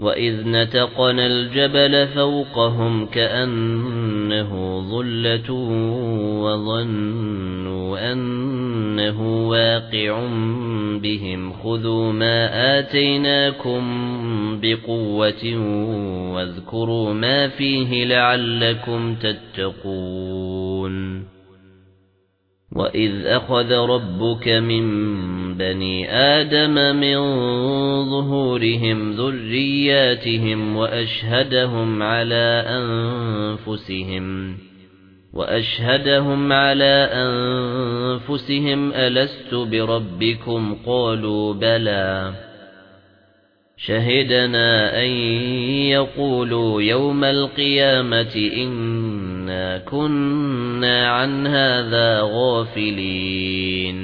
وَإِذْ نَتَقْنَا الْجَبَلَ فَوْقَهُمْ كَأَنَّهُ ظُلَّةٌ وَظَنُّوا أَنَّهُ وَاقِعٌ بِهِمْ خُذُوا مَا آتَيْنَاكُمْ بِقُوَّةٍ وَاذْكُرُوا مَا فِيهِ لَعَلَّكُمْ تَتَّقُونَ وَإِذْ أَخَذَ رَبُّكَ مِنْ بَنِي آدَمَ مِنْ ظُهُورِهِمْ ذُرِّيَّاتِهِمْ وَأَشْهَدَهُمْ عَلَى أَنفُسِهِمْ. وَأَشْهَدَهُمْ عَلَى أَنفُسِهِمْ أَلَسْتُ بِرَبِّكُمْ؟ قَالُوا بَلَى. شَهِدْنَا أَن يَقُولُوا يَوْمَ الْقِيَامَةِ إِنَّا كُنَّا عَنْ هَذَا غَافِلِينَ.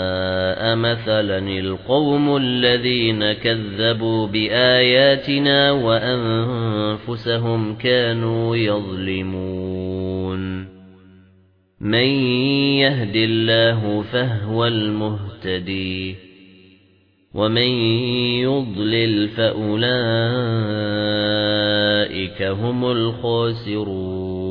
مَثَلًا الْقَوْمُ الَّذِينَ كَذَّبُوا بِآيَاتِنَا وَأَنفُسَهُمْ كَانُوا يَظْلِمُونَ. مَن يَهْدِ اللَّهُ فَهُوَ الْمُهْتَدِي وَمَن يُضْلِلْ فَأُولَئِكَ هُمُ الْخَاسِرُونَ.